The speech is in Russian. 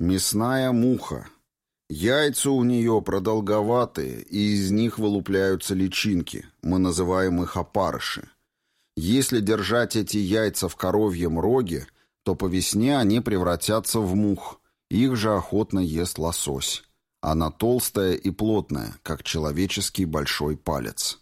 Мясная муха. Яйца у нее продолговатые, и из них вылупляются личинки. Мы называем их опарыши. Если держать эти яйца в коровьем роге, то по весне они превратятся в мух. Их же охотно ест лосось. Она толстая и плотная, как человеческий большой палец.